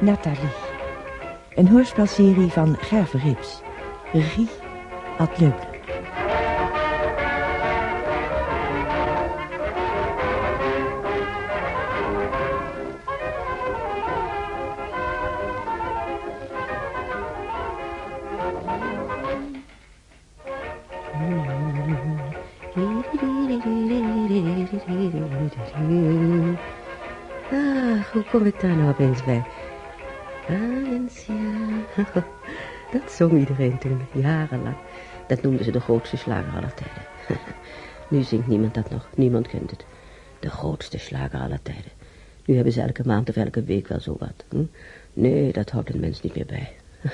Nathalie. Een hoorspelserie van Gerve Rips. Regie Ad Leupler. Kom ik daar nou opeens bij? Valencia. Dat zong iedereen toen, jarenlang. Dat noemden ze de grootste slager aller tijden. Nu zingt niemand dat nog, niemand kent het. De grootste slager aller tijden. Nu hebben ze elke maand of elke week wel zo wat. Hm? Nee, dat houdt een mens niet meer bij.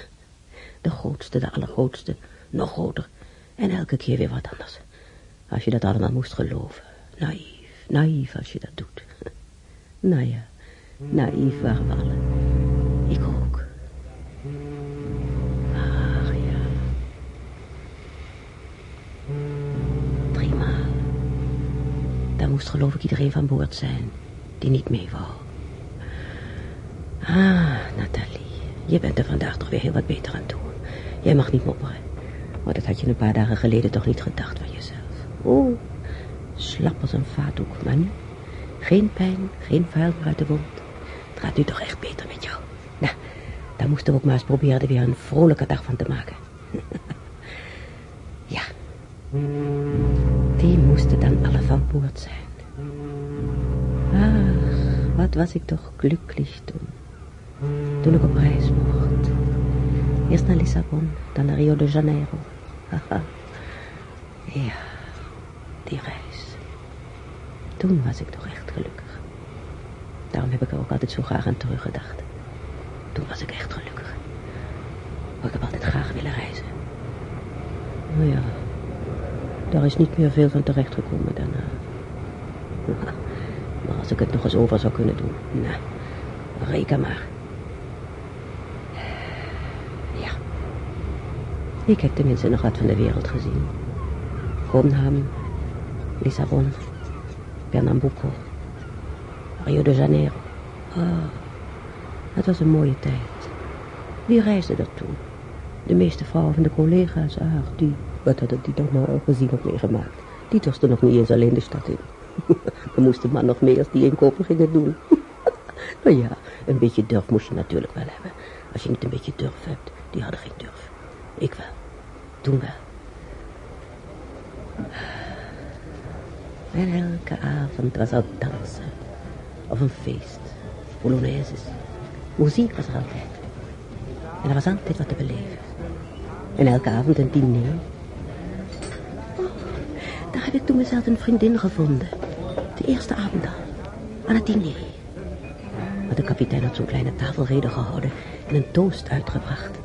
De grootste, de allergrootste, nog groter. En elke keer weer wat anders. Als je dat allemaal moest geloven. Naïef, naïef als je dat doet. Nou ja, naïef waren we. Ik ook. Ach ja. Driemaal. Daar moest geloof ik iedereen van boord zijn die niet mee wou. Ah, Nathalie, je bent er vandaag toch weer heel wat beter aan toe. Jij mag niet mopperen. Maar dat had je een paar dagen geleden toch niet gedacht van jezelf. Oh, slap als een vaatdoek, maar nu geen pijn, geen vuil uit de wond. Het gaat nu toch echt beter met jou. Nou, dan moesten we ook maar eens proberen er weer een vrolijke dag van te maken. ja. Die moesten dan alle van boord zijn. Ach, wat was ik toch glücklich toen. Toen ik op reis mocht. Eerst naar Lissabon, dan naar Rio de Janeiro. Ja, die reis. Toen was ik toch echt gelukkig. Daarom heb ik er ook altijd zo graag aan teruggedacht. Toen was ik echt gelukkig. Maar ik heb altijd graag willen reizen. Maar ja, daar is niet meer veel van terechtgekomen daarna. Maar als ik het nog eens over zou kunnen doen, nou, reken maar. Ja. Ik heb tenminste nog wat van de wereld gezien. Ronham, Lissabon, Pernambuco, Rio de Janeiro. Oh, het was een mooie tijd. Wie reisde dat toen? De meeste vrouwen van de collega's, ach, die, wat hadden die dan maar gezien of meegemaakt? Die torsten nog niet eens alleen de stad in. Dan moest de man nog mee als die inkopen gingen doen. maar ja, een beetje durf moest je natuurlijk wel hebben. Als je niet een beetje durf hebt, die hadden geen durf. Ik wel. Toen wel. En elke avond was er dansen. Of een feest. Polonaises. Muziek was er altijd. En er was altijd wat te beleven. En elke avond een diner. Oh, daar heb ik toen mezelf een vriendin gevonden. De eerste avond al. Aan het diner. Maar de kapitein had zo'n kleine tafelrede gehouden en een toast uitgebracht.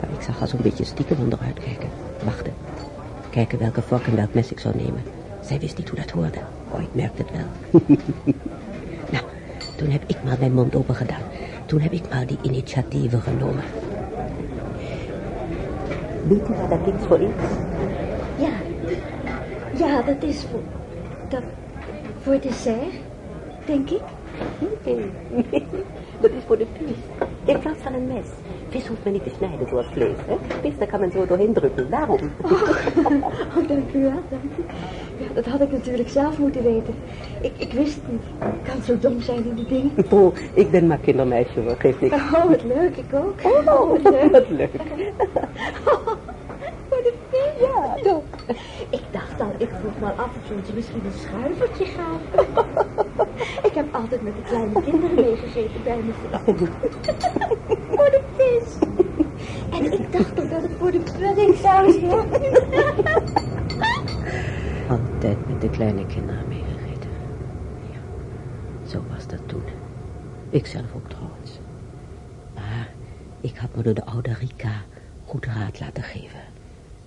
Maar ik zag haar zo'n beetje stiekem onderuit kijken. Wachten. Kijken welke vork en welk mes ik zou nemen. Zij wist niet hoe dat hoorde. Oh, ik merkte het wel. nou, toen heb ik maar mijn mond open gedaan. Toen heb ik maar die initiatieven genomen. Weet u wat dat iets voor is? Ja, ja, dat is voor, dat, voor dessert, denk ik. Nee, dat is voor de vis. In plaats van een mes. Vis hoeft men niet te snijden zoals vlees, hè? Vis, daar kan men zo doorheen drukken, daarom. Oh, oh dank u wel, dank u. Ja, dat had ik natuurlijk zelf moeten weten. Ik, ik wist het niet. Ik kan zo dom zijn in die dingen. Oh, ik ben maar kindermeisje, hoor. Geef niks. Oh, wat leuk, ik ook. Oh, wat leuk. wat leuk. voor de vis? Ja, toch. Ik dacht al, ik vroeg maar af of ze misschien een schuivertje gaven. ik heb altijd met de kleine kinderen meegegeten bij me. Voor de vis. En ik dacht ook dat het voor de puddingsaus was. Altijd met de kleine kinderen meegegeten. Ja, zo was dat toen. Ik zelf ook trouwens. Maar ik had me door de oude Rika goed raad laten geven.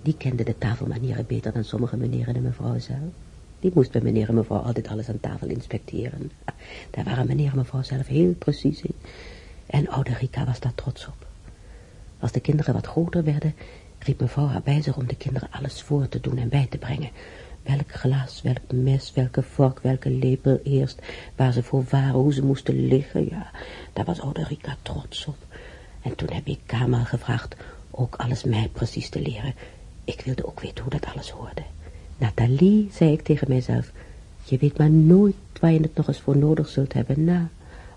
Die kende de tafelmanieren beter dan sommige meneren en mevrouwen zelf. Die moest bij meneer en mevrouw altijd alles aan tafel inspecteren. Daar waren meneer en mevrouw zelf heel precies in. En oude Rika was daar trots op. Als de kinderen wat groter werden, riep mevrouw haar bij zich om de kinderen alles voor te doen en bij te brengen. Welk glas, welk mes, welke vork, welke lepel eerst, waar ze voor waren, hoe ze moesten liggen. Ja, daar was oude Rika trots op. En toen heb ik Kamal gevraagd ook alles mij precies te leren. Ik wilde ook weten hoe dat alles hoorde. Nathalie, zei ik tegen mijzelf, je weet maar nooit waar je het nog eens voor nodig zult hebben na,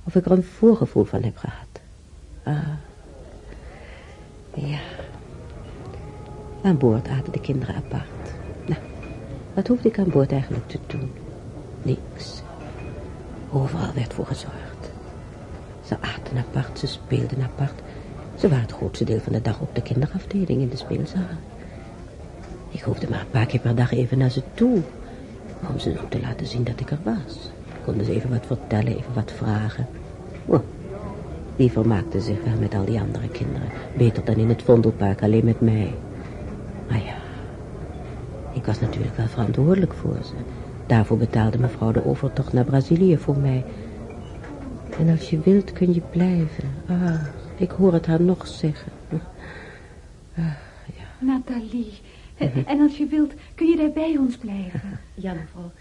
of ik er een voorgevoel van heb gehad. Ah, ja. Aan boord aten de kinderen apart. Nou, wat hoefde ik aan boord eigenlijk te doen? Niks. Overal werd voor gezorgd. Ze aten apart, ze speelden apart. Ze waren het grootste deel van de dag op de kinderafdeling in de speelzaal. Ik hoefde maar een paar keer per dag even naar ze toe. Om ze ook te laten zien dat ik er was. Konden ze even wat vertellen, even wat vragen. Oh, die vermaakte zich wel met al die andere kinderen. Beter dan in het Vondelpark, alleen met mij. Maar ja, ik was natuurlijk wel verantwoordelijk voor ze. Daarvoor betaalde mevrouw de overtocht naar Brazilië voor mij. En als je wilt, kun je blijven. Ah, ik hoor het haar nog zeggen. Ah, ja. Nathalie, en als je wilt, kun je daar bij ons blijven. Ja, mevrouw.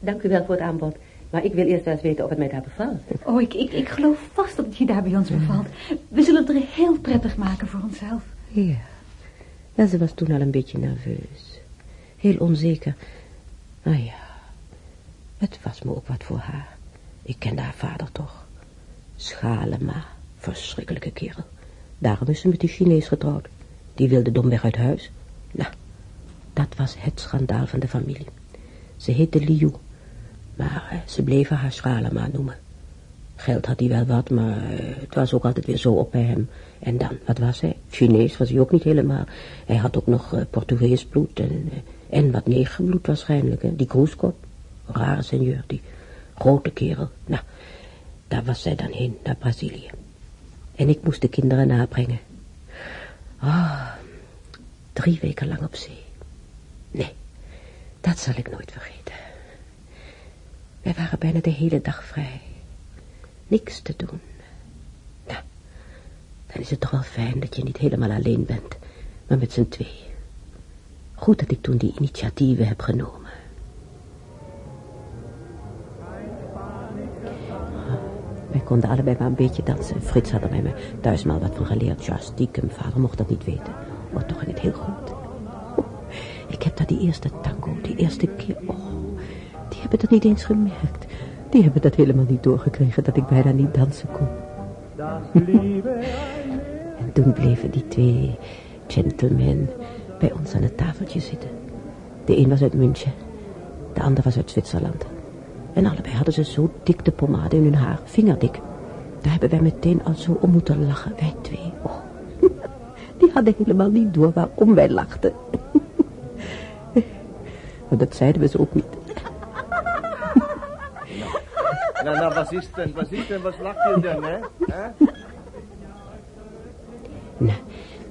Dank u wel voor het aanbod. Maar ik wil eerst wel eens weten of het mij daar bevalt. Oh, ik, ik, ik geloof vast dat het je daar bij ons bevalt. We zullen het er heel prettig maken voor onszelf. Ja. Ja, ze was toen al een beetje nerveus. Heel onzeker. Nou ja, het was me ook wat voor haar. Ik kende haar vader toch. Schalema, verschrikkelijke kerel. Daarom is ze met die Chinees getrouwd. Die wilde domweg uit huis. Nou, dat was het schandaal van de familie. Ze heette Liu, maar eh, ze bleven haar Schalema noemen. Geld had hij wel wat, maar eh, het was ook altijd weer zo op bij hem. En dan, wat was hij? Chinees was hij ook niet helemaal. Hij had ook nog uh, Portugees bloed en, en wat negerbloed waarschijnlijk. Die kroeskop, rare seigneur, die grote kerel. Nou, daar was zij dan heen, naar Brazilië. En ik moest de kinderen nabrengen. Ah, drie weken lang op zee. Nee, dat zal ik nooit vergeten. Wij waren bijna de hele dag vrij. Niks te doen. Nou, dan is het toch wel fijn dat je niet helemaal alleen bent, maar met z'n twee. Goed dat ik toen die initiatieven heb genomen. Wij konden allebei maar een beetje dansen. Frits had er bij me thuis maar wat van geleerd. Ja, stiekem, vader mocht dat niet weten. Maar toch ging het heel goed. Ik heb daar die eerste tango, die eerste keer... Oh, die hebben dat niet eens gemerkt. Die hebben dat helemaal niet doorgekregen dat ik bijna niet dansen kon. en toen bleven die twee gentlemen bij ons aan het tafeltje zitten. De een was uit München, de ander was uit Zwitserland. En allebei hadden ze zo dik de pomade in hun haar, vingerdik. Daar hebben wij meteen al zo om moeten lachen, wij twee. Oh. Die hadden helemaal niet door waarom wij lachten. Maar dat zeiden we ze ook niet. Nou, nou, was is denn? Was denn? Lacht je dan, hè? Nou,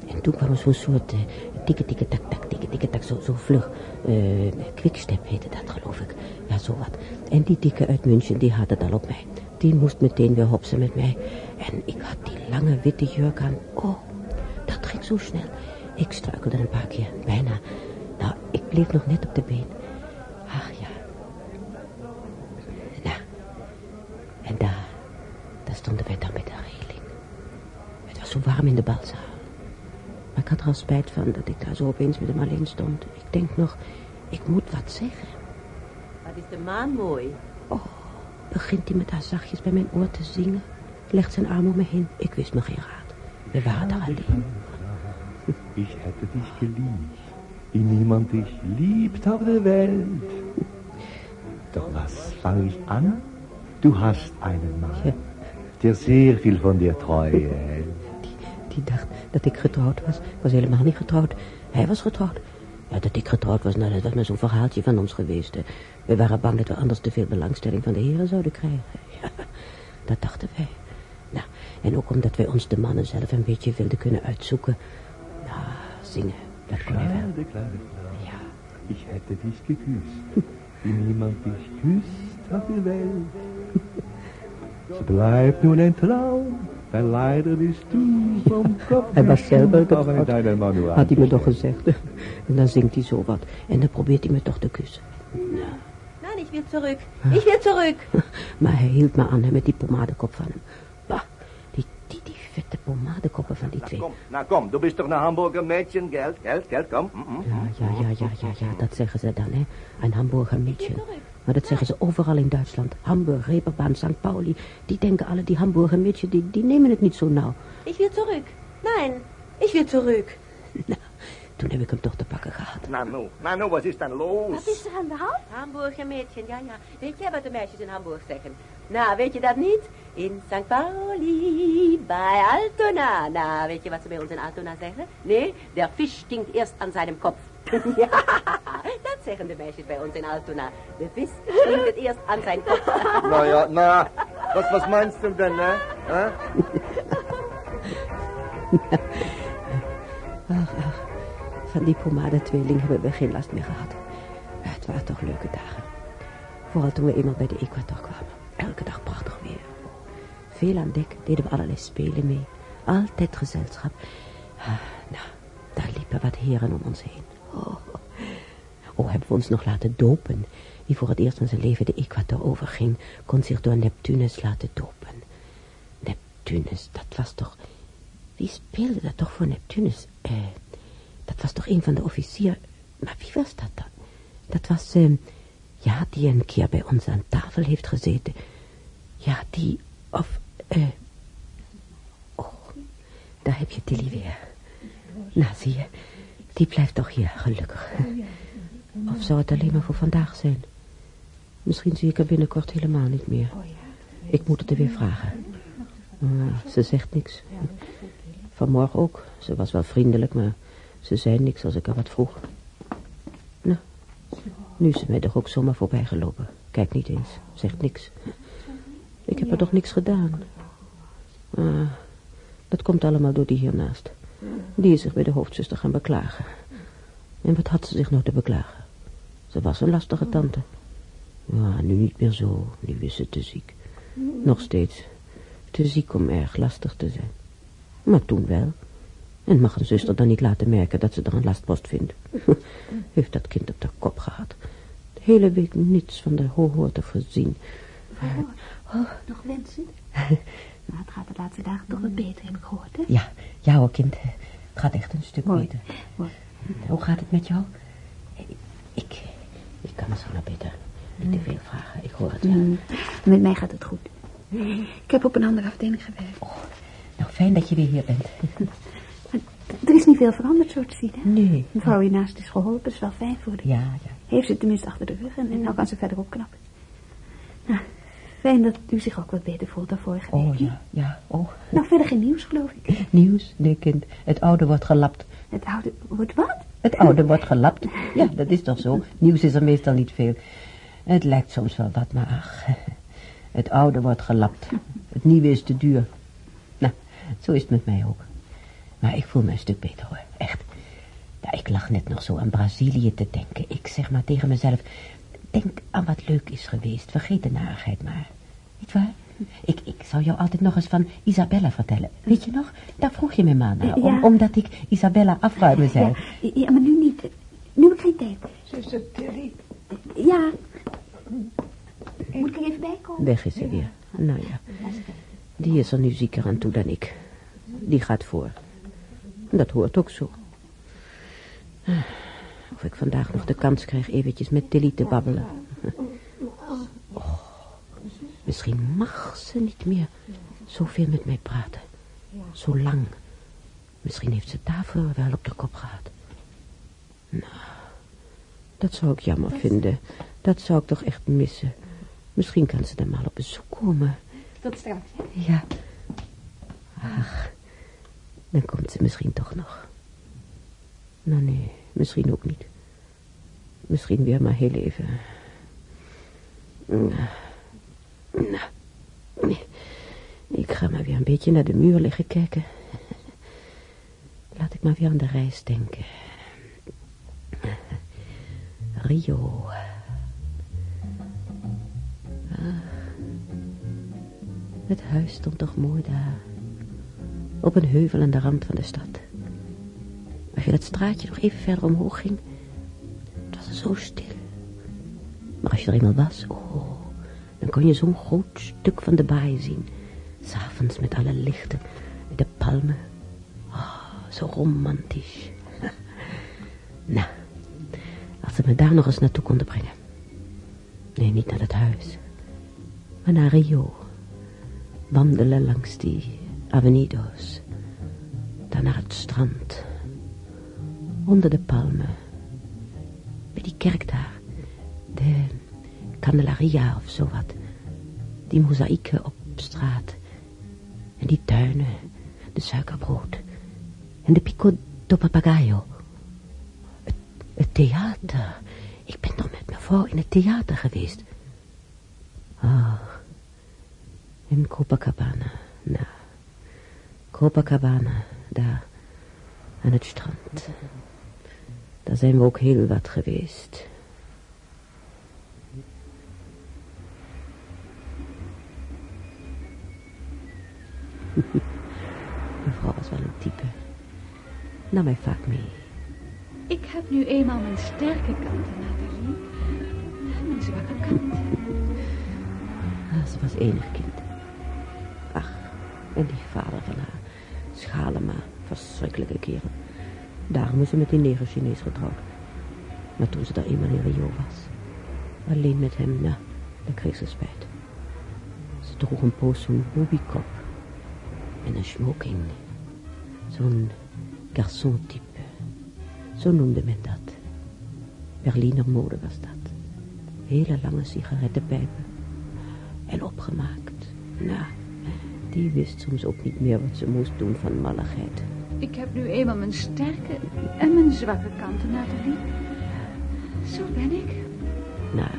en toen kwam zo'n soort uh, tikke, tak, tak, tikke, tikke, tak, zo, zo vlug. Uh, quickstep heette dat, geloof ik. Ja, zo wat. En die dikke uit München, die had het al op mij. Die moest meteen weer hopsen met mij. En ik had die lange witte jurk aan. Oh, dat ging zo snel. Ik struikelde een paar keer, bijna. Nou, ik bleef nog net op de been. Ach ja. Nou, en daar, daar stonden wij dan bij de reling. Het in de balzaal. Maar ik had er al spijt van dat ik daar zo opeens met hem alleen stond. Ik denk nog, ik moet wat zeggen. Wat is de maan mooi. Oh, begint hij met haar zachtjes bij mijn oor te zingen. Legt zijn arm om me heen. Ik wist me geen raad. We waren daar alleen. Ik hätte dich geliebt, wie niemand dich liebt auf der Welt. Doch was fange ich an? Du hast einen Mann, Ja. der sehr viel von dir Treue hält. Die, dacht dat ik getrouwd was. Ik was helemaal niet getrouwd. Hij was getrouwd. Ja, dat ik getrouwd was, nou, dat was maar zo'n verhaaltje van ons geweest. hè. We waren bang dat we anders te veel belangstelling van de heren zouden krijgen. Ja, dat dachten wij. Nou, en ook omdat wij ons de mannen zelf een beetje wilden kunnen uitzoeken. Nou, zingen, dat kon hij wel. Ja, ich hätte dich geküsst. die niemand dich küsst auf der Welt. Es bleibt nun ein Traum, Hij was zelf in het. Had hij me toch gezegd. En dan zingt hij zo wat. En dan probeert hij me toch te kussen. Nein, ich will zurück. Ich will zurück. Maar hij hield me aan hè, met die pomadekop van hem. Bah, die, die, die vette pomadekoppen van die twee. Komm, na komm, du bist doch ein Hamburger Mädchen, Geld, Geld, Geld, komm. Mm, mm. Ja, ja, ja, ja, ja, ja, dat zeggen ze dan, hè. Een Hamburger Mädchen. Maar dat zeggen ze overal in Duitsland. Hamburg, Reeperbahn, St. Pauli. Die denken alle, die Hamburger Mädchen, die, die nemen het niet zo nauw. Ich will zurück. Nein, ich will zurück. Nou, toen heb ik hem toch te pakken gehad. Nanu, Nanu, was ist denn los? Wat is er aan de hand? Hamburger Mädchen, ja, ja. Weet jij wat de meisjes in Hamburg zeggen? Nou, weet je dat niet? In St. Pauli, bij Altona. Nou, weet je wat ze bij ons in Altona zeggen? Nee, der Fisch stinkt eerst aan zijn kop. ja, dat zeggen de meisjes bij ons in Altona. De vis stinkt het eerst aan zijn kop. Na ja, na, was, was meinst du denn, ne? Hä? Ach, ach. Van die pomadetweeling hebben we geen last meer gehad. Het waren toch leuke dagen. Vooral toen we eenmaal bij de equator kwamen. Elke dag prachtig weer. Veel aan dek deden we allerlei spelen mee. Altijd gezelschap. Ah, nou, daar liepen wat heren om ons heen. Oh, oh, ons nog laten dopen. Wie voor het eerst van zijn leven de equator overging, kon zich door Neptunus laten dopen. Neptunus, dat was toch... Wie speelde dat toch voor Neptunus? Eh, dat was toch een van de officieren... Maar wie was dat dan? Dat was, eh, ja, die een keer bij ons aan tafel heeft gezeten. Ja, die, of, eh... oh, daar heb je Tilly weer. Nou, zie je, die blijft toch hier, gelukkig. Of zou het alleen maar voor vandaag zijn? Misschien zie ik haar binnenkort helemaal niet meer. Ik moet het er weer vragen. Ah, ze zegt niks. Vanmorgen ook. Ze was wel vriendelijk, maar ze zei niks als ik haar wat vroeg. Nou, nu is ze mij toch ook zomaar voorbij gelopen. Kijk niet eens, zegt niks. Ik heb er toch niks gedaan. Ah, dat komt allemaal door die hiernaast. Die is zich bij de hoofdzuster gaan beklagen. En wat had ze zich nou te beklagen? Ze was een lastige tante. Ja, nu niet meer zo. Nu is ze te ziek. Nog steeds. Te ziek om erg lastig te zijn. Maar toen wel. En mag een zuster dan niet laten merken dat ze er een lastpost vindt. Heeft dat kind op de kop gehad. De hele week niets van de hoort of gezien. Oh, nog wensen? nou, het gaat de laatste dagen toch wat beter, heb ik gehoord, hè? Ja, ja hoor kind. Het gaat echt een stuk Mooi. beter. Mooi. Hoe gaat het met jou? Ik, ik kan misschien wel beter niet te veel vragen. Ik hoor het wel. Mm, met mij gaat het goed. Ik heb op een andere afdeling gewerkt. Nou, fijn dat je weer hier bent. Er is niet veel veranderd, zo te zien, hè? Nee. Mevrouw hiernaast is geholpen, is wel fijn voor haar. Ja, ja. Heeft ze tenminste achter de rug en, en nou kan ze verder opknappen. Nou, fijn dat u zich ook wat beter voelt dan vorige week. Oh, ja, ja. Oh, Nou, verder geen nieuws, geloof ik. nieuws? Nee, kind. Het oude wordt gelapt. Het oude... Wordt wat? Het oude wordt gelapt. Ja, dat is toch zo. Nieuws is er meestal niet veel. Het lijkt soms wel wat, maar ach. Het oude wordt gelapt. Het nieuwe is te duur. Nou, zo is het met mij ook. Maar ik voel me een stuk beter hoor, echt. Ja, ik lag net nog zo aan Brazilië te denken. Ik zeg maar tegen mezelf, denk aan wat leuk is geweest. Vergeet de narigheid maar. Niet waar? Ik, ik zou jou altijd nog eens van Isabella vertellen. Weet je nog? Daar vroeg je me maar naar. om- Ja. omdat ik Isabella afruimen zei. Ja, ja, maar nu niet. Nu heb ik geen tijd. Zuster Tilly, Ja. Moet ik er even bij komen? Weg is ze weer. Nou ja, die is er nu zieker aan toe dan ik. Die gaat voor. Dat hoort ook zo. Of ik vandaag nog de kans krijg eventjes met Tilly te babbelen. Misschien mag ze niet meer zoveel met mij praten. Zo lang. Misschien heeft ze daarvoor wel op de kop gehad. Nou, dat zou ik jammer vinden. Dat zou ik toch echt missen. Misschien kan ze dan maar op bezoek komen. Tot straks, hè? Ja. Ach, dan komt ze misschien toch nog. Nou nee, misschien ook niet. Misschien weer maar heel even. Nou, nou, ik ga maar weer een beetje naar de muur liggen kijken. Laat ik maar weer aan de reis denken. Rio. Ah, het huis stond toch mooi daar. Op een heuvel aan de rand van de stad. Als je dat straatje nog even verder omhoog ging, het was zo stil. Maar als je er eenmaal was, oh, kon je zo'n groot stuk van de baai zien. S'avonds met alle lichten, de palmen. Oh, zo romantisch. nou, als ze me daar nog eens naartoe konden brengen. Nee, niet naar het huis, maar naar Rio. Wandelen langs die avenidos. Dan naar het strand. Onder de palmen. Bij die kerk daar. De Candelaria of zo. Die mozaïeken op straat. En die tuinen. De suikerbrood. En de pico do papagayo. Het, theater. Ik ben toch met mijn vrouw in het theater geweest. Ah, in Copacabana. Nou, Copacabana, daar, aan het strand. Daar zijn we ook heel wat geweest. Mevrouw was wel een type. Nam mij vaak mee. Ik heb nu eenmaal mijn sterke kanten, Nathalie. En mijn zwakke kant. Ah, ze was enig kind. Ach, en die vader van haar. Schalema, verschrikkelijke kerel. Daarom is ze met die neger Chinees getrouwd. Maar toen ze daar eenmaal in Rio was, alleen met hem, nou, dan kreeg ze spijt. Ze droeg een poos zo'n bobiekop en een smoking. Zo'n garçon-type. Zo noemde men dat. Berliner mode was dat. Hele lange sigarettenpijpen. En opgemaakt. Nou, die wist soms ook niet meer wat ze moest doen van malligheid. Ik heb nu eenmaal mijn sterke en mijn zwakke kanten, Nathalie. Zo ben ik. Nou,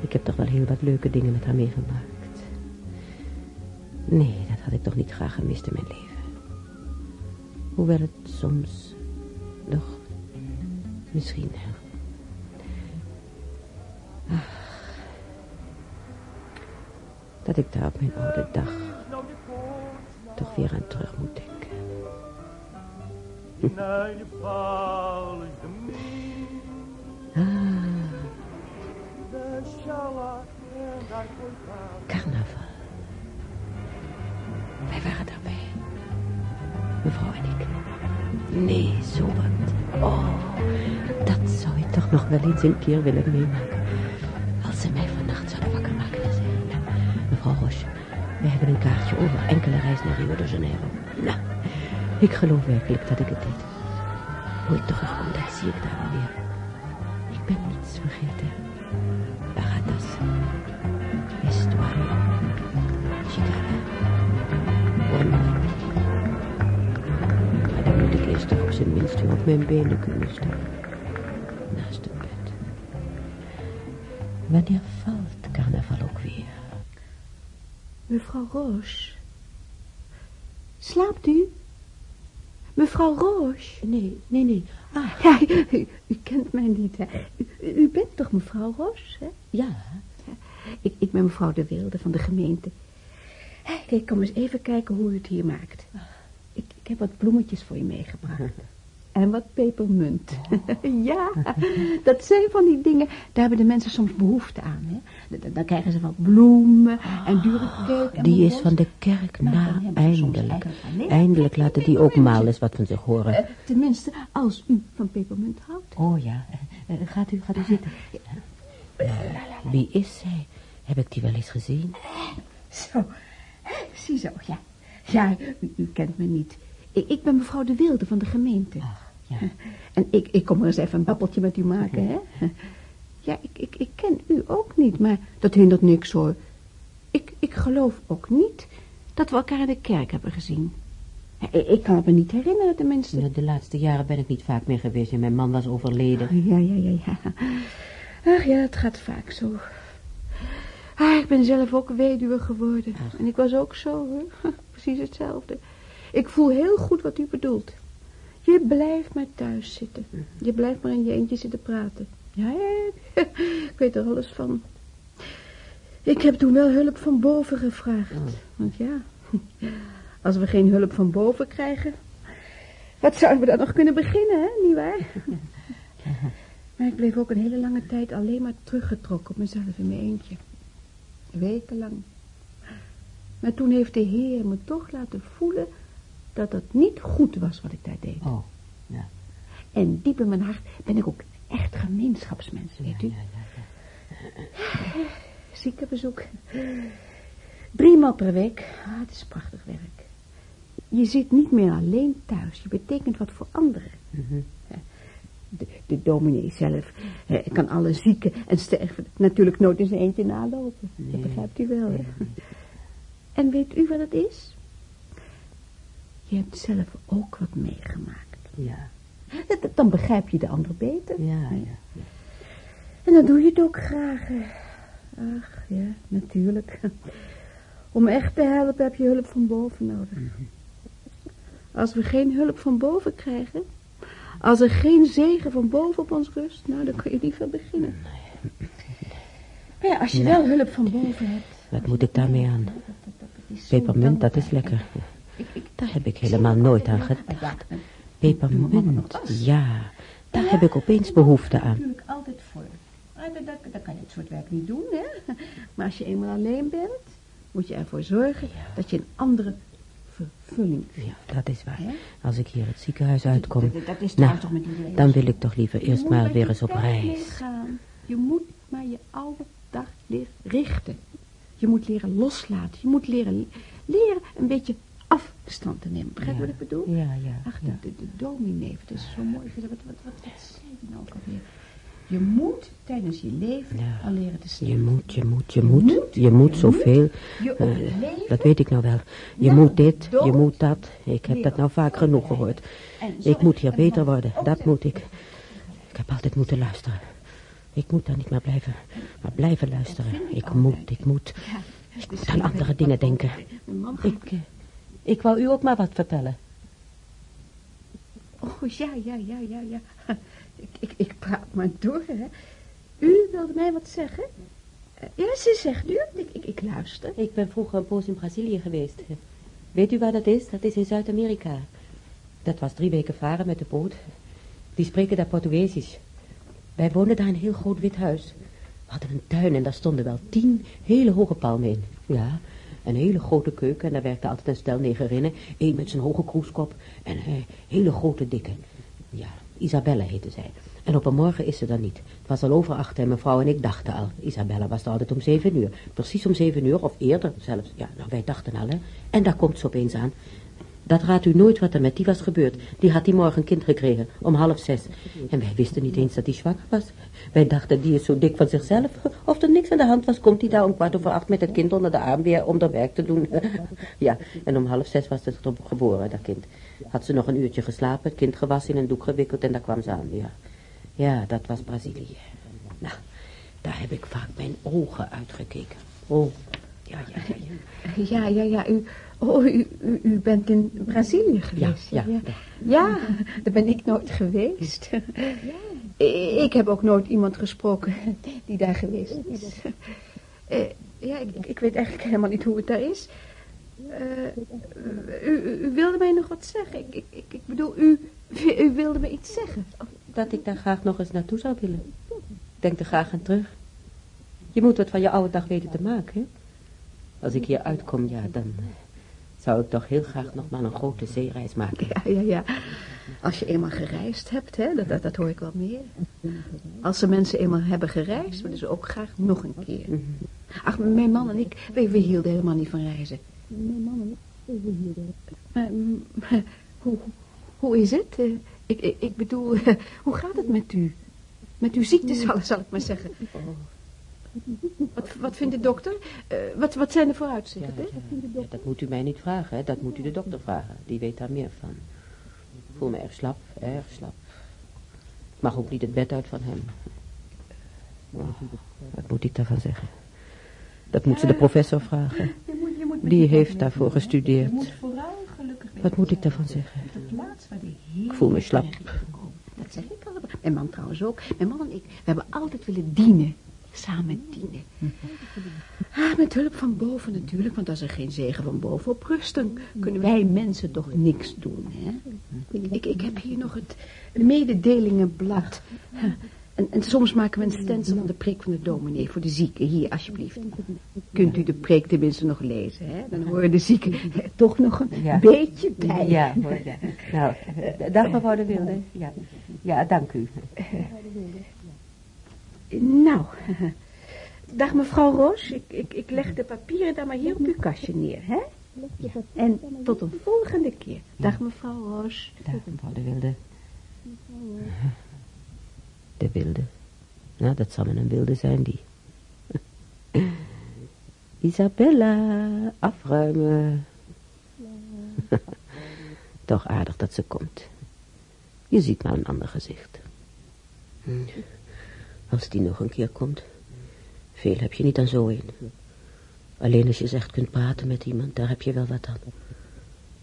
ik heb toch wel heel wat leuke dingen met haar meegemaakt. Nee, dat had ik toch niet graag gemist in mijn leven. Hoewel het soms nog misschien... Ach, dat ik daar op mijn oude dag toch weer aan terug moet denken. Ah. Carnaval. Wij waren daarbij. Mevrouw en ik. Nee, zo wat. Oh, dat zou ik toch nog wel eens een keer willen meemaken. Als ze mij vannacht zouden wakker maken en zeggen... Mevrouw Roche, we hebben een kaartje over. Enkele reis naar Rio de Janeiro. Nou, ik geloof werkelijk dat ik het deed. Hoe ik terugkom, dat zie ik daar wel weer. Ik ben niets vergeten. Minst weer op mijn benen kunnen staan. Naast het bed. Wanneer valt carnaval ook weer? Mevrouw Roos. Slaapt u? Mevrouw Roos? Nee, nee, nee. Ah, ja, u, u kent mij niet, hè? U, u bent toch mevrouw Roos, hè? Ja, Ik, ik ben mevrouw De Wilde van de gemeente. Kijk, kom eens even kijken hoe u het hier maakt. Ik, ik heb wat bloemetjes voor je meegebracht. En wat pepermunt. ja, dat zijn van die dingen, daar hebben de mensen soms behoefte aan. Hè? Dan, dan krijgen ze wat bloemen en dure cake. en die is van de kerk. Nou, Nou, soms eindelijk. Eindelijk laten die ook maar eens wat van zich horen. Eh, tenminste, als u van pepermunt houdt. Oh ja, Eh, eh, gaat u, gaat u zitten. Wie is zij? Heb ik die wel eens gezien? Zo, ziezo, ja. Ja, u, u kent me niet. Ik, ik ben mevrouw De Wilde van de gemeente. Ja. En ik, ik kom er eens even een babbeltje met u maken, hè. Ja, ik, ik, ik ken u ook niet, maar dat hindert niks hoor. Ik, ik geloof ook niet dat we elkaar in de kerk hebben gezien. Ik, kan het me niet herinneren, tenminste. Nou, de laatste jaren ben ik niet vaak meer geweest en mijn man was overleden. Ja, ja, ja, ja. Ach ja, het gaat vaak zo. Ah, ik ben zelf ook weduwe geworden. En ik was ook zo, hoor. Precies hetzelfde. Ik voel heel goed wat u bedoelt. Je blijft maar thuis zitten. Je blijft maar in je eentje zitten praten. Ja, ja, ja. ik weet er alles van. Ik heb toen wel hulp van boven gevraagd. Oh. Want ja, als we geen hulp van boven krijgen... Wat zouden we dan nog kunnen beginnen, hè? Niet waar? Maar ik bleef ook een hele lange tijd alleen maar teruggetrokken op mezelf in mijn eentje. Wekenlang. Maar toen heeft de Heer me toch laten voelen dat het niet goed was wat ik daar deed. Oh, ja. En diep in mijn hart ben ik ook echt gemeenschapsmens, weet u. Ja, ja, ja. Ziekenbezoek. Drie maal per week. Ah, het is prachtig werk. Je zit niet meer alleen thuis. Je betekent wat voor anderen. Mhm. De, de dominee zelf eh, kan alle zieken en sterven natuurlijk nooit in zijn eentje nalopen. Dat Nee. begrijpt u wel, hè? En weet u wat het is? Je hebt zelf ook wat meegemaakt. Ja, Dan begrijp je de ander beter. ja, ja. En dan doe je het ook graag. Ach, ja, natuurlijk. Om echt te helpen heb je hulp van boven nodig. Als we geen hulp van boven krijgen... Als er geen zegen van boven op ons rust... Nou, dan kun je niet veel beginnen. Maar ja, als je wel hulp van boven hebt... Wat moet ik daarmee aan? dat- is Pepermunt, dat is lekker. Daar heb ik helemaal nooit aan gedacht. Pepermunt, ja. Daar heb ik opeens behoefte aan. natuurlijk altijd voor. Dan, kan je het soort werk niet doen, hè. Maar als je eenmaal alleen bent, moet je ervoor zorgen dat je een andere vervulling vindt. Ja, dat is waar. Als ik hier het ziekenhuis uitkom, nou, dan wil ik toch liever eerst maar weer eens op reis. Je moet maar je oude dag leren richten. Je moet leren loslaten. Je moet leren, leren een beetje afstand te nemen. Begrijp je Ja. wat ik bedoel? Ja, ja, Ach, ja. de, de, dominee, het is zo mooi gezegd. Wat, wat, wat, wat zei die nou ook alweer? Je moet tijdens je leven Ja. al leren te Je sterven. moet, je moet, je Je moet, je moet je zoveel. Je Eh, dat weet ik nou wel. Je Nou, moet dit, je moet dat. Ik heb dat nou vaak genoeg gehoord. Ik moet hier beter worden, dat moet ik. Ik heb altijd moeten luisteren. Ik moet dan niet meer blijven, maar blijven luisteren. ik moet, ik moet. Ik dus moet aan andere dingen denken. Ik, eh, ik wou u ook maar wat vertellen. Oh, ja, ja, ja, ja, ja. Ik, ik, ik praat maar door, hè. U wilde mij wat zeggen? Eh, Ja, ze zegt u. Ik, ik, ik luister. Ik ben vroeger een poos in Brazilië geweest. Weet u waar dat is? Dat is in Zuid-Amerika. Dat was drie weken varen met de boot. Die spreken daar Portugesisch. Wij woonden daar in een heel groot wit huis. We hadden een tuin en daar stonden wel tien hele hoge palmen in. Ja, een hele grote keuken en daar werkte altijd een stel negerinnen. Eén met zijn hoge kroeskop en een hele grote dikke. Ja, Isabelle heette zij. En op een morgen is ze er niet. Het was al over acht en mevrouw en ik dachten al. Isabella was er altijd om zeven uur. Precies om zeven uur, of eerder zelfs. Ja, nou, wij dachten al, hè. En daar komt ze opeens aan. Dat raadt u nooit wat er met die was gebeurd. Die had die morgen een kind gekregen, om half zes. En wij wisten niet eens dat die zwanger was. Wij dachten, die is zo dik van zichzelf. Of er niks aan de hand was, komt die daar om kwart over acht met het kind onder de arm weer om haar werk te doen. ja, en om half zes was het geboren, dat kind. Had ze nog een uurtje geslapen, het kind gewassen in een doek gewikkeld en daar kwam ze aan, ja. Ja, dat was Brazilië. Nou, daar heb ik vaak mijn ogen uitgekeken. Oh, ja, ja, ja, ja. Ja, ja, ja. U, oh, u, u, u bent in Brazilië geweest. ja, ja. Ja, daar ben ik nooit geweest. Ik heb ook nooit iemand gesproken die daar geweest is. Eh, ja, ik, ik weet eigenlijk helemaal niet hoe het daar is. Eh, u, u, wilde mij nog wat zeggen. Ik, ik, ik, ik bedoel, u, u wilde me iets zeggen. Dat ik daar graag nog eens naartoe zou willen. Denk er graag aan terug. Je moet wat van je oude dag weten te maken, hè? Als ik hier uitkom, ja, dan eh, zou ik toch heel graag nog maar een grote zeereis maken. Ja, ja, ja. Als je eenmaal gereisd hebt, hè, dat, dat, dat hoor ik wel meer. Als de mensen eenmaal hebben gereisd, willen ze ook graag nog een keer. Ach, mijn man en ik, we, we hielden helemaal niet van reizen. Mijn man en ik, we hielden... Maar, maar, hoe, hoe is het? Eh, ik, ik, ik bedoel, hoe gaat het met u? Met uw ziekte, zal, zal ik maar zeggen. Wat, wat vindt de dokter? Eh, wat, wat zijn de vooruitzichten? hè? ja, ja, dat moet u mij niet vragen, hè? dat moet u de dokter vragen. Die weet daar meer van. Ik voel me erg slap, erg slap. Ik mag ook niet het bed uit van hem. Oh, wat moet ik daarvan zeggen? Dat moet ze de professor vragen. Je moet- je moet met Die heeft daarvoor gestudeerd. Je moet vooral gelukkig Wat moet ik daarvan zeggen? De plaats waar de Heer Ik voel me slap. Dat zeg ik allemaal. Mijn man trouwens ook. Mijn man en ik, we hebben altijd willen dienen. Samen dienen. Ah, met hulp van boven natuurlijk, want als er geen zegen van boven op rust, dan kunnen wij mensen toch niks doen, hè? Ik, ik heb hier nog het mededelingenblad. En, en soms maken we een stencil van de preek van de dominee voor de zieken. Hier, alsjeblieft. Kunt u de preek tenminste nog lezen, hè? Dan horen de zieken toch nog een beetje bij. Ja, hoor. Ja. Nou, eh, dag mevrouw de Wilde. Ja, ja dank u. Nou, dag mevrouw Roos. Ik, ik, ik leg de papieren dan maar hier op uw kastje neer, hè? En tot een volgende keer. Dag mevrouw Roos. Dag mevrouw de Wilde. De wilde. Nou, dat zal een wilde zijn, die. Isabella, afruimen. Toch aardig dat ze komt. Je ziet maar een ander gezicht. Als die nog een keer komt. Veel heb je niet aan zo een. Alleen als je zegt kunt praten met iemand, daar heb je wel wat aan.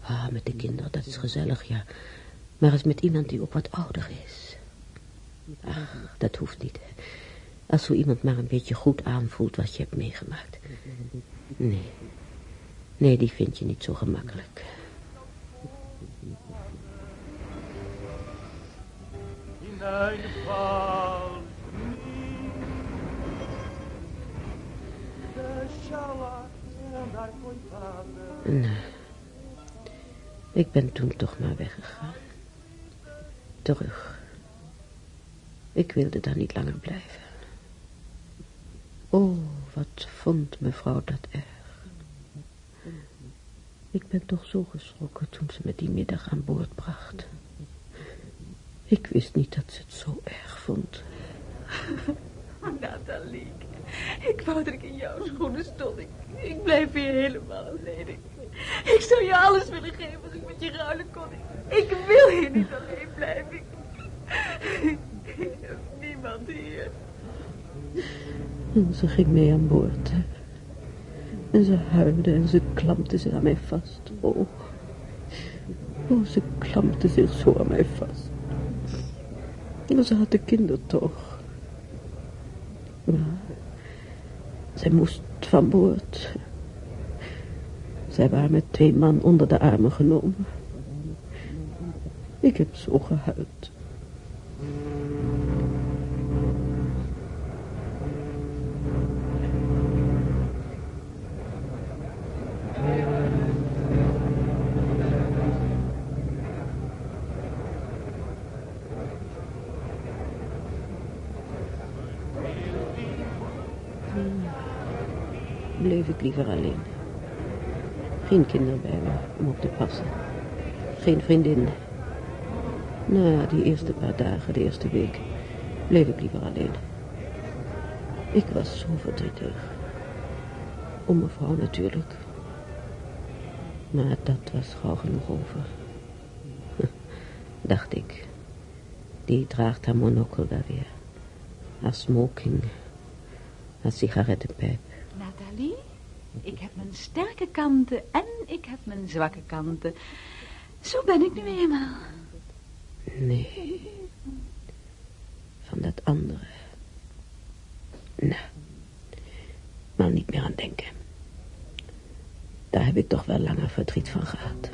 Ah, met de kinderen, dat is gezellig, ja. Maar als met iemand die ook wat ouder is. Ach, dat hoeft niet. Als zo iemand maar een beetje goed aanvoelt wat je hebt meegemaakt. Nee. Nee, die vind je niet zo gemakkelijk. Nee. Ik ben toen toch maar weggegaan. Terug. Ik wilde daar niet langer blijven. Oh, wat vond mevrouw dat erg. Ik ben toch zo geschrokken toen ze me die middag aan boord bracht. Ik wist niet dat ze het zo erg vond. Nathalie, ik wou dat ik in jouw schoenen stond. Ik, ik blijf hier helemaal alleen. Ik, zou je alles willen geven als ik met je ruilen kon. Ik, ik wil hier niet alleen blijven. Ik, heb niemand hier. En ze ging mee aan boord. En ze huilde en ze klampte zich aan mij vast. Oh, oh ze klampte zich zo aan mij vast. En ze had de kinderen toch. Maar zij moest van boord. Zij waren met twee man onder de armen genomen. Ik heb zo gehuild. bleef ik liever alleen. Geen kinderen bij me om op te passen. Geen vriendin. Na die eerste paar dagen, de eerste week, bleef ik liever alleen. Ik was zo verdrietig. Om mevrouw natuurlijk. Maar dat was gauw genoeg over. Dacht ik. Die draagt haar monocle daar weer. Haar smoking. Haar sigarettenpijp. Ik heb mijn sterke kanten en ik heb mijn zwakke kanten. Zo ben ik nu eenmaal. Nee. Van dat andere. Nou. Maar niet meer aan denken. Daar heb ik toch wel langer verdriet van gehad.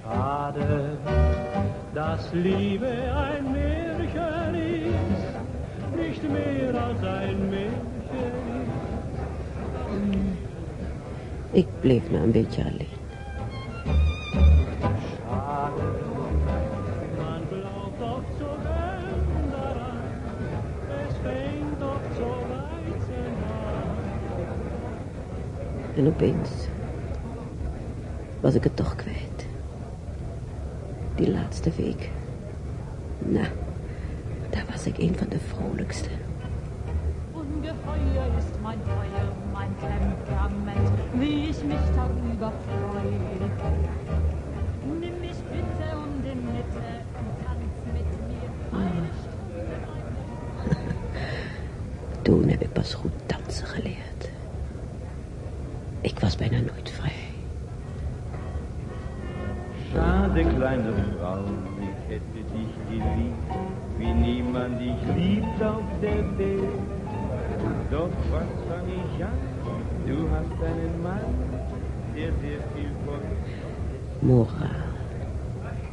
Schade, dat Liebe ein Märchen is, Niet meer als een Märchen Ik bleef maar een beetje alleen. En opeens was ik het toch kwijt. Die laatste week. Nou, daar was ik een van de vrolijkste. Ungeheuer is mijn mich darüber freue. Nimm mich bitte um die Mitte und tanz mit mir eine Stunde. Toen heb ik pas goed dansen geleerd. Ik was bijna nooit vrij. Schade, kleine Frau, ich hätte dich geliebt, wie niemand dich liebt auf der Welt. Doch was fang ich an? Du hast einen Mann, der sehr viel von Moraal.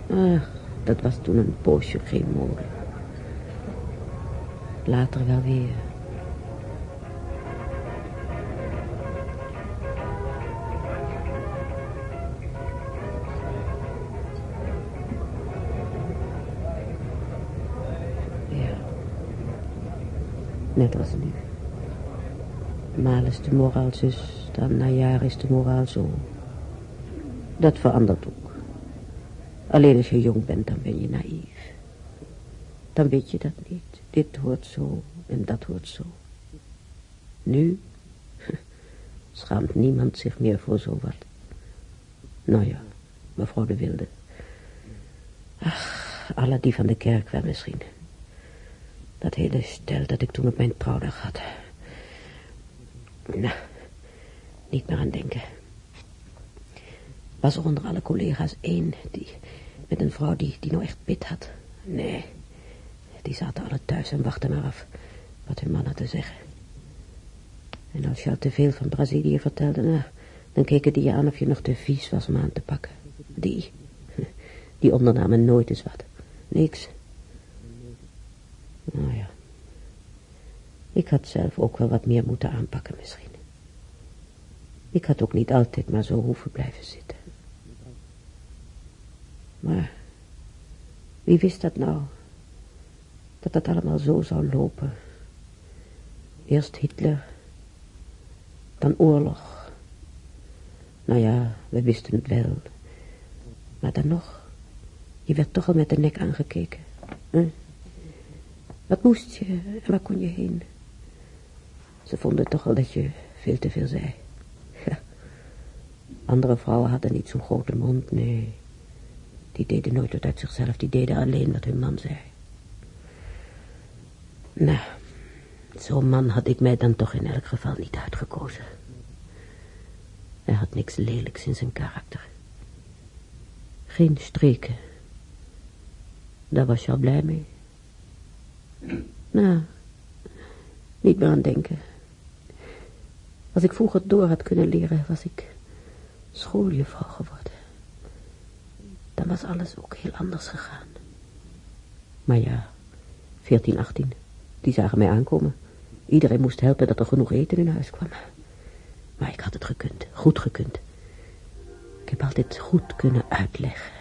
Ach, dat was toen een poosje geen mode. Later wel weer. Ja. Net als nu. Maal is de moraal zus, dan na jaar is de moraal zo. Dat verandert ook. Alleen als je jong bent, dan ben je naïef. Dan weet je dat niet. Dit hoort zo en dat hoort zo. Nu schaamt niemand zich meer voor zo wat. Nou ja, mevrouw de Wilde. Ach, alle die van de kerk wel misschien. Dat hele stel dat ik toen op mijn trouwdag had. Nou, niet meer aan denken. Was er onder alle collega's één die, met een vrouw die, die nou echt pit had? Nee, die zaten alle thuis en wachten maar af wat hun man te zeggen. En als je al te veel van Brazilië vertelde, nou, dan keken die je aan of je nog te vies was om aan te pakken. Die, die ondernamen nooit eens wat. Niks. Nou ja. Ik had zelf ook wel wat meer moeten aanpakken misschien. Ik had ook niet altijd maar zo hoeven blijven zitten. Maar wie wist dat nou? Dat dat allemaal zo zou lopen. Eerst Hitler, dan oorlog. Nou ja, we wisten het wel. Maar dan nog, je werd toch al met de nek aangekeken. Wat moest je en waar kon je heen? Ze vonden toch al dat je veel te veel zei. Ja. Andere vrouwen hadden niet zo'n grote mond, nee. Die deden nooit wat uit zichzelf, die deden alleen wat hun man zei. Nou, zo'n man had ik mij dan toch in elk geval niet uitgekozen. Hij had niks lelijks in zijn karakter. Geen streken. Daar was je al blij mee. Nou, niet meer aan denken. Als ik vroeger door had kunnen leren, was ik schooljuffrouw geworden. Dan was alles ook heel anders gegaan. Maar ja, 14, 18, die zagen mij aankomen. Iedereen moest helpen dat er genoeg eten in huis kwam. Maar ik had het gekund, goed gekund. Ik heb altijd goed kunnen uitleggen.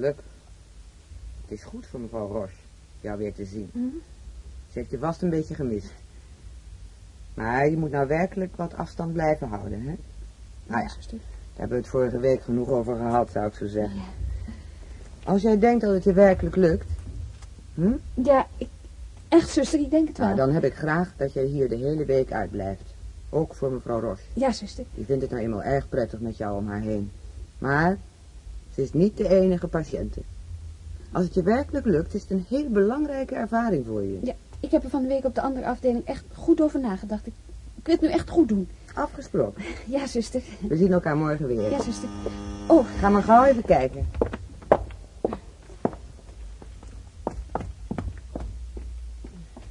Gelukkig. Het is goed voor mevrouw Roche jou weer te zien. Mhm. Ze heeft je vast een beetje gemist. Maar je moet nou werkelijk wat afstand blijven houden, hè? Nou ja, daar hebben we het vorige week genoeg over gehad, zou ik zo zeggen. Als jij denkt dat het je werkelijk lukt, hm? Ja, ik, echt, zuster, ik denk het wel. Nou, dan heb ik graag dat jij hier de hele week uitblijft. Ook voor mevrouw Roche. Ja, zuster. Die vindt het nou eenmaal erg prettig met jou om haar heen. Maar ze is niet de enige patiënte. Als het je werkelijk lukt, is het een heel belangrijke ervaring voor je. Ja, ik heb er van de week op de andere afdeling echt goed over nagedacht. Ik, ik wil het nu echt goed doen. Afgesproken. Ja, zuster. We zien elkaar morgen weer. Ja, zuster. Oh, Ga maar gauw even kijken.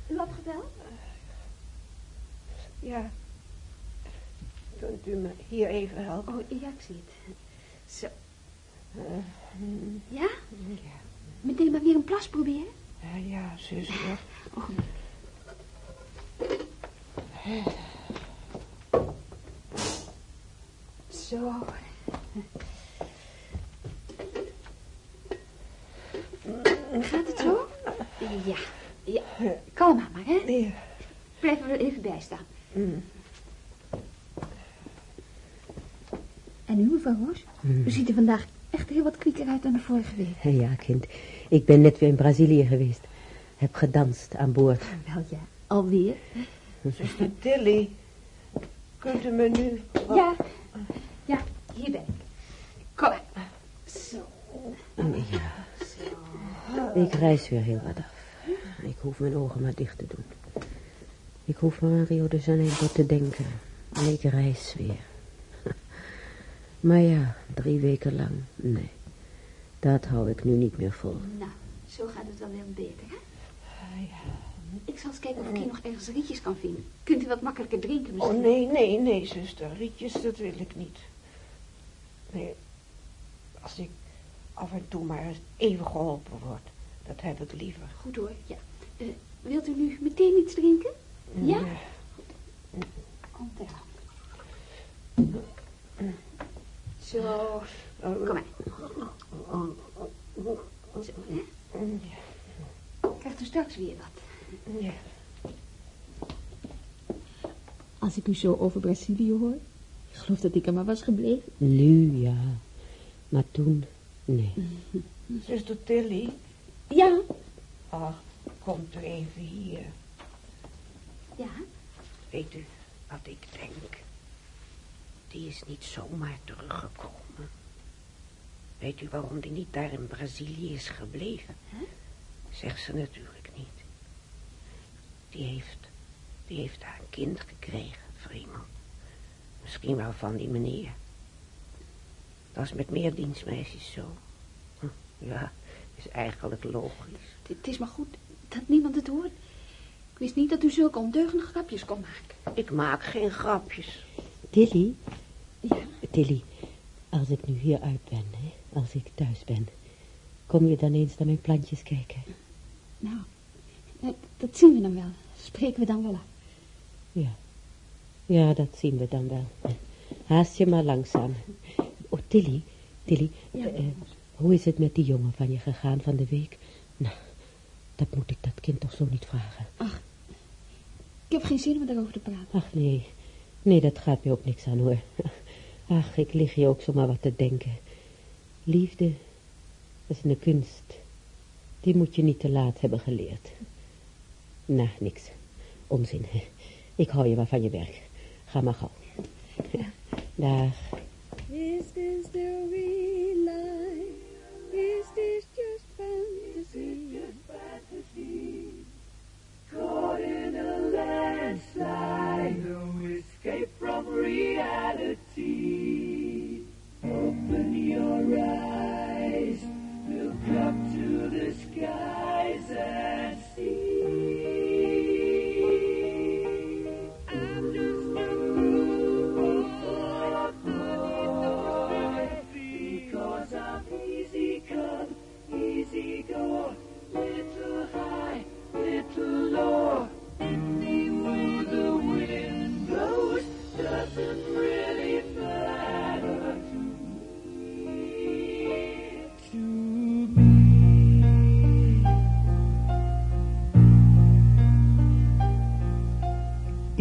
U had gebeld? Ja. Kunt u me hier even helpen? Oh, ja, ik zie het. Zo. Ja? Meteen maar weer een plas proberen? Ja, ja, zuster. Oh, Zo. Gaat het zo? Ja. ja. Kalm aan maar, hè? Ja. Blijf er even bij staan. Mm. En nu, mevrouw Roos? U ziet er vandaag echt heel wat kwieker uit dan de vorige week. Ja, kind. Ik ben net weer in Brazilië geweest. Heb gedanst aan boord. Wel ja, alweer. Zuster Tilly, kunt u me nu... Ja, ja, hier ben ik. Kom maar. Zo. Ja. Ik reis weer heel wat af. Ik hoef mijn ogen maar dicht te doen. Ik hoef maar aan Rio de Janeiro te denken. En ik reis weer. Maar ja, drie weken lang, nee. Dat hou ik nu niet meer vol. Nou, zo gaat het wel weer beter, hè? Ik zal eens kijken of ik hier nog ergens rietjes kan vinden. Kunt u wat makkelijker drinken misschien? Oh, nee, nee, nee, zuster. Rietjes, dat wil ik niet. Nee, als ik af en toe maar eens even geholpen word, dat heb ik liever. Goed hoor, ja. Eh, wilt u nu meteen iets drinken? Ja? Komt ter hand. Zo. Kom maar. Zo, hè? Krijgt u straks weer wat. Ja. Als ik u zo over Brazilië hoor, ik geloof dat ik er maar was gebleven. Nu ja, maar toen, nee. Zuster Tilly, Ja? ach, komt u even hier. Ja? Weet u wat ik denk? Die is niet zomaar teruggekomen. Weet u waarom die niet daar in Brazilië is gebleven? Zegt ze natuurlijk niet. Die heeft, die heeft daar een kind gekregen voor iemand. Misschien wel van die meneer. Dat is met meer dienstmeisjes zo. Hm, Ja, is eigenlijk logisch. Het is maar goed dat niemand het hoort. Ik wist niet dat u zulke ondeugende grapjes kon maken. Ik maak geen grapjes. Tilly, Ja? Tilly, als ik nu hier uit ben, hè, als ik thuis ben, kom je dan eens naar mijn plantjes kijken? Nou, dat zien we dan wel. Spreken we dan wel af. Ja, ja, dat zien we dan wel. Haast je maar langzaam. Oh, Tilly, Tilly, Ja. eh, hoe is het met die jongen van je gegaan van de week? Nou, dat moet ik dat kind toch zo niet vragen. Ik heb geen zin om daarover te praten. Ach nee, nee, dat gaat me ook niks aan hoor. Ach, ik lig hier ook zomaar wat te denken. Liefde, is een kunst. Die moet je niet te laat hebben geleerd. Nou, niks. Onzin. Ik hou je maar van je werk. Ga maar gauw. Dag. Is the real life?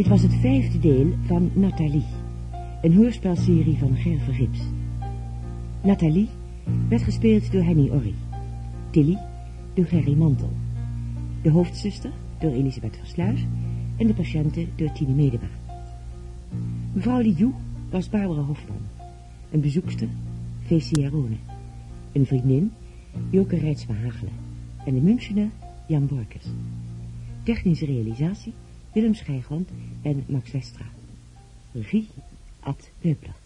Was het vijfde deel van Nathalie, een hoorspelserie van Gerve Rips. Nathalie werd gespeeld door Henny Orry, Tilly door Gerry Mantel, de hoofdzuster door Elisabeth Versluis en de patiënten door Tine Medema. Mevrouw Liu was Barbara Hofman, een bezoekster Feestia Rone, een vriendin Joke Rijtsma Hagelen en de Münchener Jan Borkes. Technische realisatie Willem Schijgrand en Max Westra. Regie Ad Meupler.